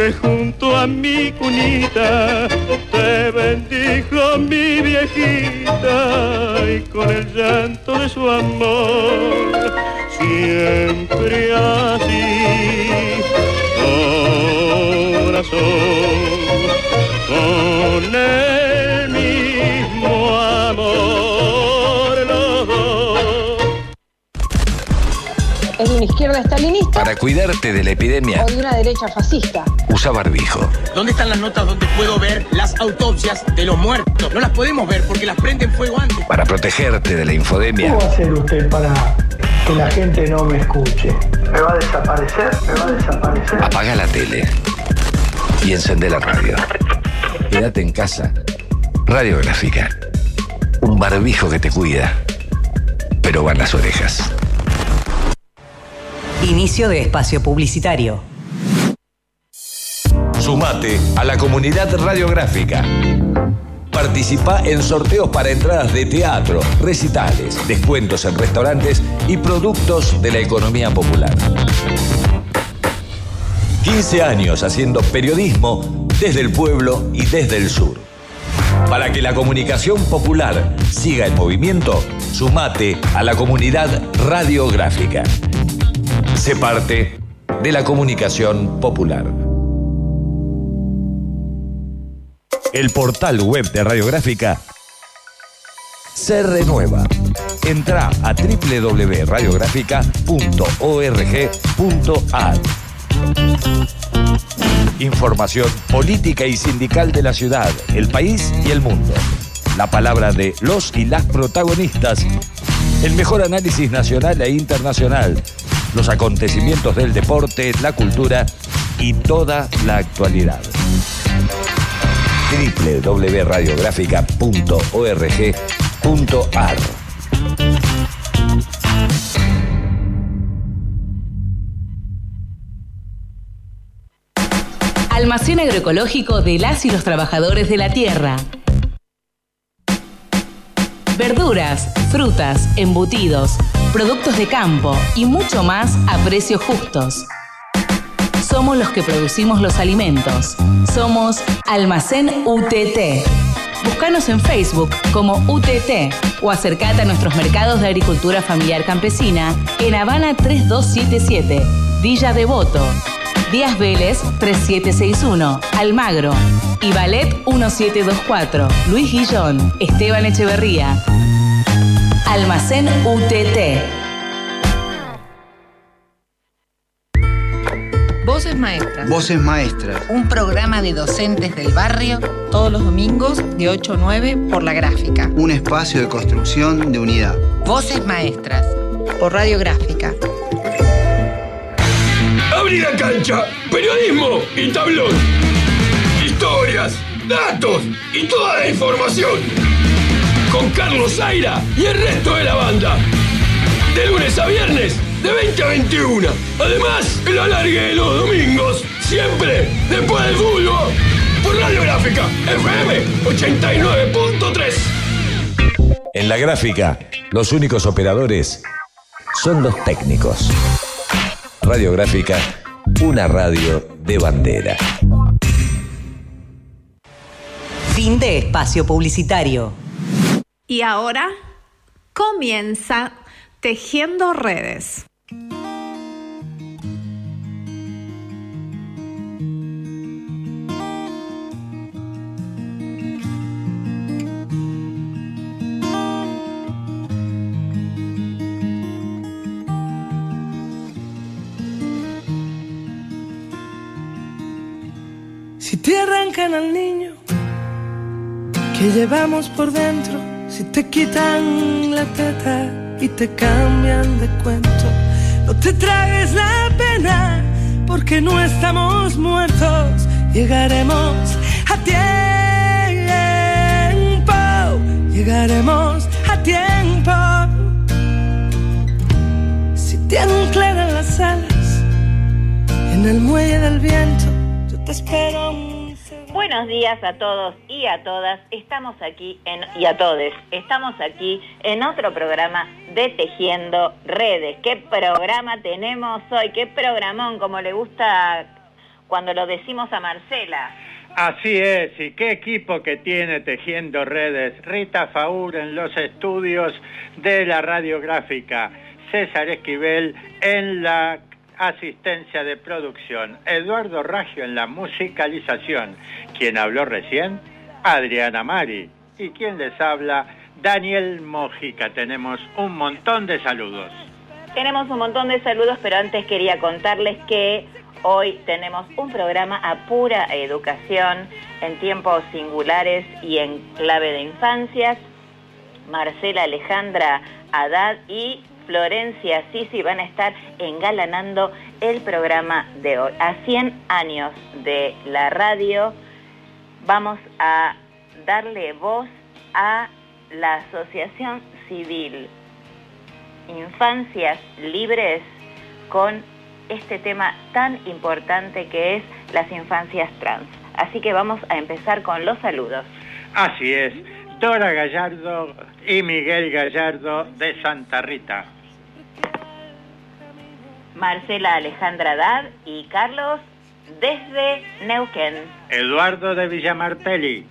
que junto a mi cunita te bendijo mi viejita y con el llanto de su amor siempre así. Corazón con izquierda estalinista Para cuidarte de la epidemia, o de una derecha fascista? usa barbijo. ¿Dónde están las notas donde puedo ver las autopsias de los muertos? No las podemos ver porque las prenden fuego antes. Para protegerte de la infodemia, ¿Cómo va a hacer usted para que la gente no me escuche? ¿Me va a desaparecer? ¿Me va a desaparecer? apaga la tele y encende la radio. Quédate en casa. Radiográfica. Un barbijo que te cuida, pero van las orejas. Inicio de espacio publicitario. Sumate a la comunidad radiográfica. Participa en sorteos para entradas de teatro, recitales, descuentos en restaurantes y productos de la economía popular. 15 años haciendo periodismo desde el pueblo y desde el sur. Para que la comunicación popular siga en movimiento, sumate a la comunidad radiográfica. Sé parte de la comunicación popular. El portal web de Radiográfica se renueva. Entra a www.radiográfica.org.ar. Información política y sindical de la ciudad, el país y el mundo. La palabra de los y las protagonistas. El mejor análisis nacional e internacional. Los acontecimientos del deporte, la cultura y toda la actualidad www.radiográfica.org.ar Almacén agroecológico de las y los trabajadores de la tierra. Verduras, frutas, embutidos, productos de campo y mucho más a precios justos. Somos los que producimos los alimentos. Somos Almacén UTT. Búscanos en Facebook como UTT o acercate a nuestros mercados de agricultura familiar campesina en Habana 3277, Villa Devoto, Díaz Vélez 3761, Almagro y Ballet 1724, Luis Guillón, Esteban Echeverría. Almacén UTT. Voces Maestras. Voces Maestras. Un programa de docentes del barrio todos los domingos de 8 a 9 por la gráfica. Un espacio de construcción de unidad. Voces Maestras por Radiográfica. Abrí la cancha, periodismo y tablón. Historias, datos y toda la información. Con Carlos Zaira y el resto de la banda. De lunes a viernes, de 20 a 21. Además, el alargue de los domingos, siempre después del fútbol. Por Radiográfica, FM 89.3. En la gráfica, los únicos operadores son los técnicos. Radiográfica, una radio de bandera. Fin de espacio publicitario. Y ahora comienza Tejiendo Redes. Si te arrancan al niño que llevamos por dentro, si te quitan la teta y te cambian de cuento, no te tragues la pena porque no estamos muertos, llegaremos a tiempo, llegaremos a tiempo. Si te anclan las alas en el muelle del viento, yo te espero. Buenos días a todos y a todas. Estamos aquí en y a todes. Estamos aquí en otro programa de Tejiendo Redes. ¿Qué programa tenemos hoy? ¿Qué programón como le gusta cuando lo decimos a Marcela. Así es, y qué equipo que tiene Tejiendo Redes. Rita Faur en los estudios de la radiográfica, César Esquivel en la asistencia de producción, Eduardo Raggio en la musicalización, quien habló recién, Adriana Mari, y quien les habla, Daniel Mojica. Tenemos un montón de saludos. Tenemos un montón de saludos, pero antes quería contarles que hoy tenemos un programa a pura educación en tiempos singulares y en clave de infancias. Marcela Alejandra Haddad y Florencia Sisi van a estar engalanando el programa de hoy. A 100 años de la radio vamos a darle voz a la Asociación Civil Infancias Libres con este tema tan importante que es las infancias trans. Así que vamos a empezar con los saludos. Así es, Dora Gallardo y Miguel Gallardo de Santa Rita. Marcela Alejandra Dad y Carlos desde Neuquén. Eduardo de Villamarpeli.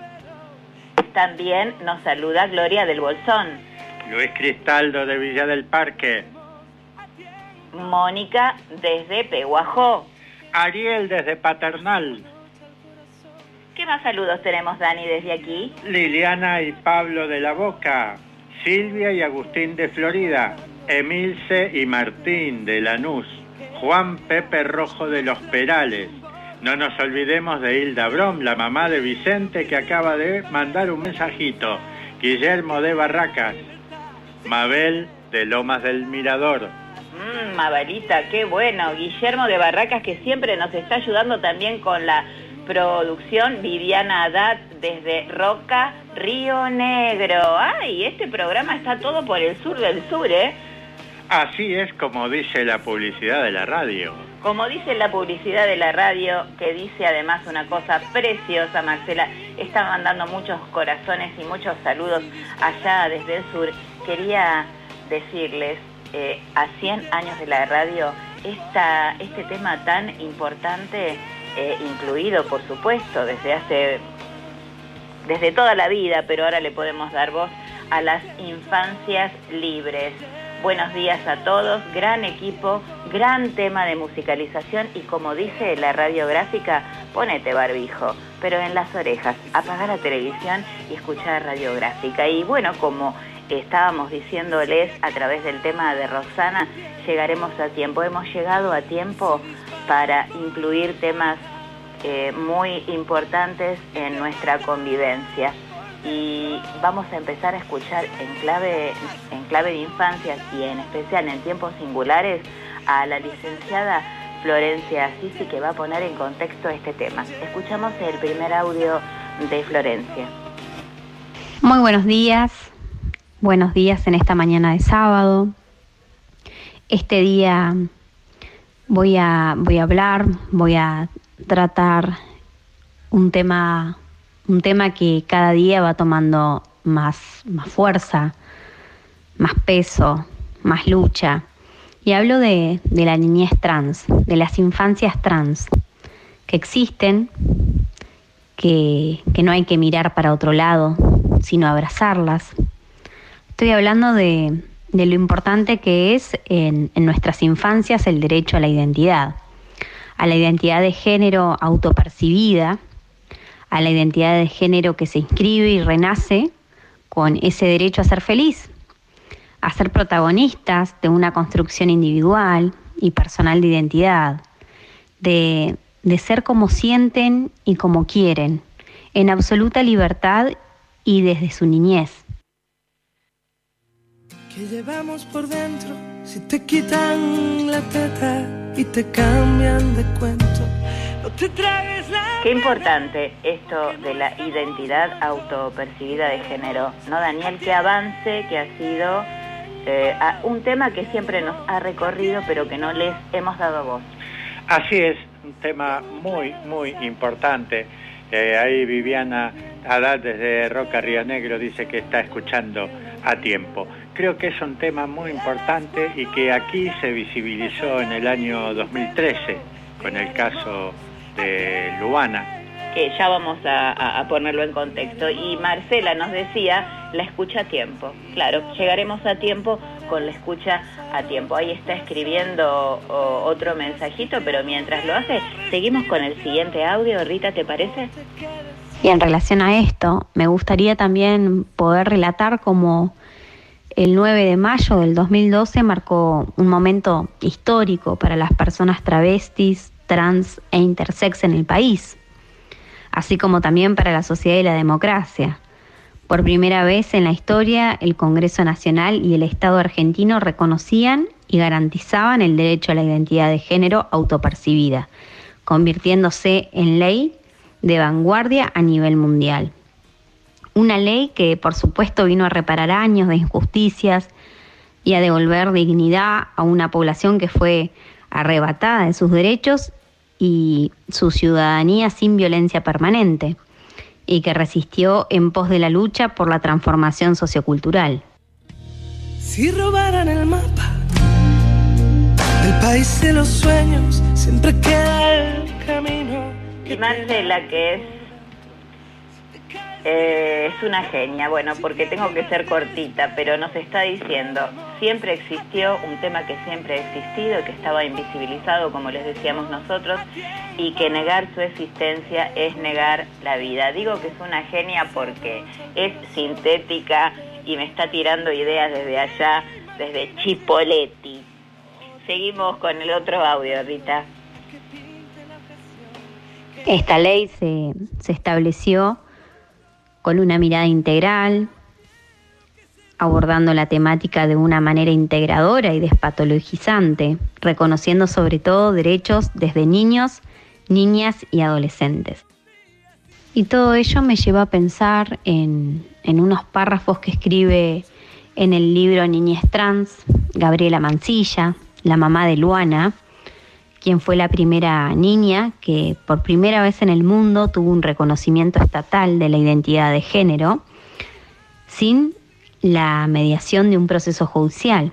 También nos saluda Gloria del Bolsón. Luis Cristaldo de Villa del Parque. Mónica desde Peguajó. Ariel desde Paternal. ¿Qué más saludos tenemos, Dani, desde aquí? Liliana y Pablo de la Boca. Silvia y Agustín de Florida. Emilce y Martín de Lanús. Juan Pepe Rojo de Los Perales. No nos olvidemos de Hilda Brom, la mamá de Vicente, que acaba de mandar un mensajito. Guillermo de Barracas. Mabel de Lomas del Mirador. Mmm, Mabelita, qué bueno. Guillermo de Barracas, que siempre nos está ayudando también con la producción. Viviana Haddad desde Roca, Río Negro. ¡Ay! Este programa está todo por el sur del sur, ¿eh? Así es como dice la publicidad de la radio. Como dice la publicidad de la radio, que dice además una cosa preciosa, Marcela, está mandando muchos corazones y muchos saludos allá desde el sur. Quería decirles, eh, a 100 años de la radio, esta, este tema tan importante, eh, incluido por supuesto desde hace, desde toda la vida, pero ahora le podemos dar voz a las infancias libres. Buenos días a todos, gran equipo, gran tema de musicalización y como dice la radiográfica, ponete barbijo, pero en las orejas, apaga la televisión y escucha radiográfica. Y bueno, como estábamos diciéndoles a través del tema de Rosana, llegaremos a tiempo. Hemos llegado a tiempo para incluir temas eh, muy importantes en nuestra convivencia y vamos a empezar a escuchar en clave, en clave de infancia y en especial en tiempos singulares a la licenciada Florencia Sisi que va a poner en contexto este tema. Escuchamos el primer audio de Florencia. Muy buenos días, buenos días en esta mañana de sábado. Este día voy a, voy a hablar, voy a tratar un tema un tema que cada día va tomando más, más fuerza, más peso, más lucha. Y hablo de, de la niñez trans, de las infancias trans, que existen, que, que, no hay que mirar para otro lado, sino abrazarlas. Estoy hablando de, de lo importante que es en, en nuestras infancias el derecho a la identidad, a la identidad de género autopercibida, a la identidad de género que se inscribe y renace con ese derecho a ser feliz, a ser protagonistas de una construcción individual y personal de identidad, de, de ser como sienten y como quieren, en absoluta libertad y desde su niñez. Que llevamos por dentro si te quitan la teta y te cambian de cuento? Qué importante esto de la identidad autopercibida de género, ¿no, Daniel? Qué avance que ha sido eh, un tema que siempre nos ha recorrido, pero que no les hemos dado voz. Así es, un tema muy, muy importante. Eh, ahí Viviana Haddad desde Roca Río Negro dice que está escuchando a tiempo. Creo que es un tema muy importante y que aquí se visibilizó en el año 2013 con el caso de Luana. que ya vamos a, a- a ponerlo en contexto. Y Marcela nos decía, la escucha a tiempo. Claro, llegaremos a tiempo con la escucha a tiempo. Ahí está escribiendo o, otro mensajito, pero mientras lo hace, seguimos con el siguiente audio. Rita, ¿te parece? Y en relación a esto, me gustaría también poder relatar cómo el 9 de mayo del 2012 marcó un momento histórico para las personas travestis, trans e intersex en el país, así como también para la sociedad y la democracia. Por primera vez en la historia, el Congreso Nacional y el Estado argentino reconocían y garantizaban el derecho a la identidad de género autopercibida, convirtiéndose en ley de vanguardia a nivel mundial. Una ley que por supuesto vino a reparar años de injusticias y a devolver dignidad a una población que fue arrebatada de sus derechos y su ciudadanía sin violencia permanente y que resistió en pos de la lucha por la transformación sociocultural. Si robaran el mapa del país de los sueños, siempre queda el camino. Y Marcela, que es, eh, es una genia, bueno, porque tengo que ser cortita, pero nos está diciendo, siempre existió un tema que siempre ha existido, que estaba invisibilizado, como les decíamos nosotros, y que negar su existencia es negar la vida. Digo que es una genia porque es sintética y me está tirando ideas desde allá, desde Chipoletti. Seguimos con el otro audio, Rita. Esta ley se, se estableció con una mirada integral, abordando la temática de una manera integradora y despatologizante, reconociendo sobre todo derechos desde niños, niñas y adolescentes. Y todo ello me lleva a pensar en, en unos párrafos que escribe en el libro Niñez Trans, Gabriela Mancilla, la mamá de Luana, quien fue la primera niña que por primera vez en el mundo tuvo un reconocimiento estatal de la identidad de género sin la mediación de un proceso judicial.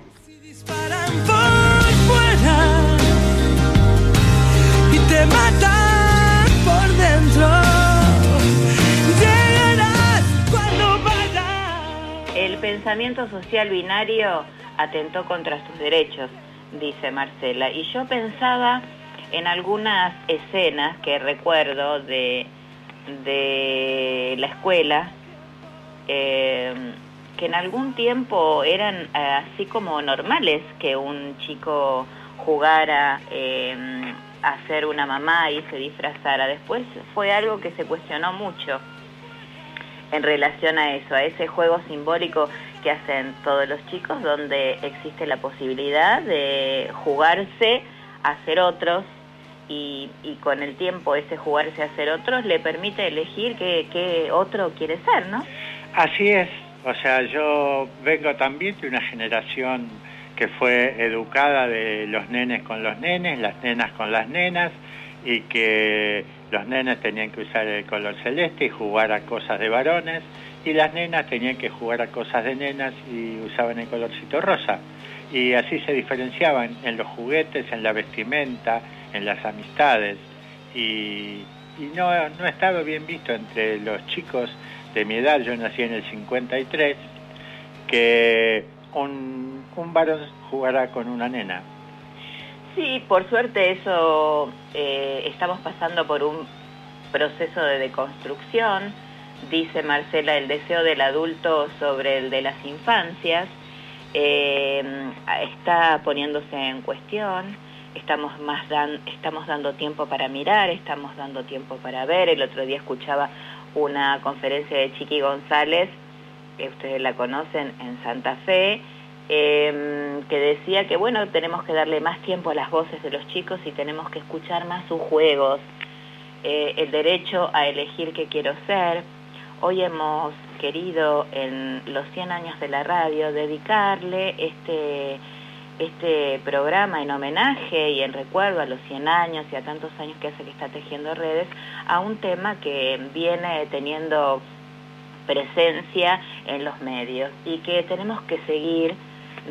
El pensamiento social binario atentó contra sus derechos, dice Marcela. Y yo pensaba en algunas escenas que recuerdo de, de la escuela, eh, que en algún tiempo eran eh, así como normales que un chico jugara eh, a ser una mamá y se disfrazara. Después fue algo que se cuestionó mucho en relación a eso, a ese juego simbólico que hacen todos los chicos, donde existe la posibilidad de jugarse a ser otros y, con el tiempo ese jugarse a ser otros le permite elegir qué, qué otro quiere ser, ¿no? Así es, o sea, yo vengo también de una generación que fue educada de los nenes con los nenes, las nenas con las nenas, y que los nenes tenían que usar el color celeste y jugar a cosas de varones, y las nenas tenían que jugar a cosas de nenas y usaban el colorcito rosa. Y así se diferenciaban en los juguetes, en la vestimenta, en las amistades. Y, no, no estaba bien visto entre los chicos de mi edad, yo nací en el 53, que un, un varón jugará con una nena. Sí, por suerte eso eh, estamos pasando por un proceso de deconstrucción, dice Marcela, el deseo del adulto sobre el de las infancias, eh, está poniéndose en cuestión, estamos, más dan, estamos dando tiempo para mirar, estamos dando tiempo para ver, el otro día escuchaba una conferencia de Chiqui González, que ustedes la conocen, en Santa Fe, eh, que decía que bueno, tenemos que darle más tiempo a las voces de los chicos y tenemos que escuchar más sus juegos, eh, el derecho a elegir qué quiero ser. Hoy hemos querido en los 100 años de la radio dedicarle este, este programa en homenaje y en recuerdo a los 100 años y a tantos años que hace que está tejiendo redes a un tema que viene teniendo presencia en los medios y que tenemos que seguir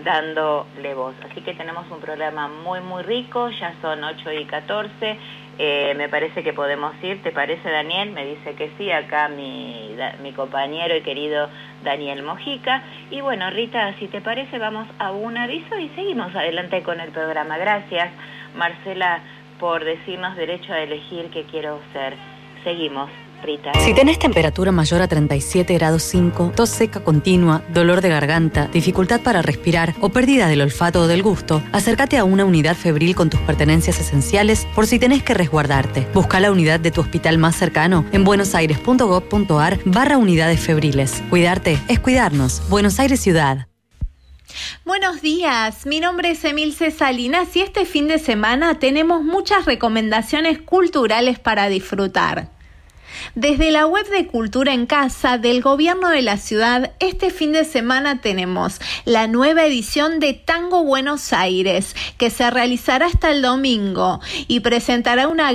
dándole voz. Así que tenemos un programa muy, muy rico, ya son 8 y 14. Eh, me parece que podemos ir, ¿te parece Daniel? Me dice que sí, acá mi, mi compañero y querido Daniel Mojica. Y bueno, Rita, si te parece, vamos a un aviso y seguimos adelante con el programa. Gracias, Marcela, por decirnos derecho a elegir qué quiero ser. Seguimos. Si tenés temperatura mayor a 37 grados 5, tos seca continua, dolor de garganta, dificultad para respirar o pérdida del olfato o del gusto, acércate a una unidad febril con tus pertenencias esenciales por si tenés que resguardarte. Busca la unidad de tu hospital más cercano en buenosaires.gov.ar barra unidades febriles. Cuidarte es cuidarnos. Buenos Aires Ciudad. Buenos días, mi nombre es Emilce Salinas y este fin de semana tenemos muchas recomendaciones culturales para disfrutar. Desde la web de Cultura en Casa del Gobierno de la Ciudad, este fin de semana tenemos la nueva edición de Tango Buenos Aires, que se realizará hasta el domingo y presentará una